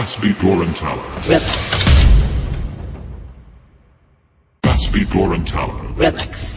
Basby Gorantala. Relax. Basby Gorantala. Relax.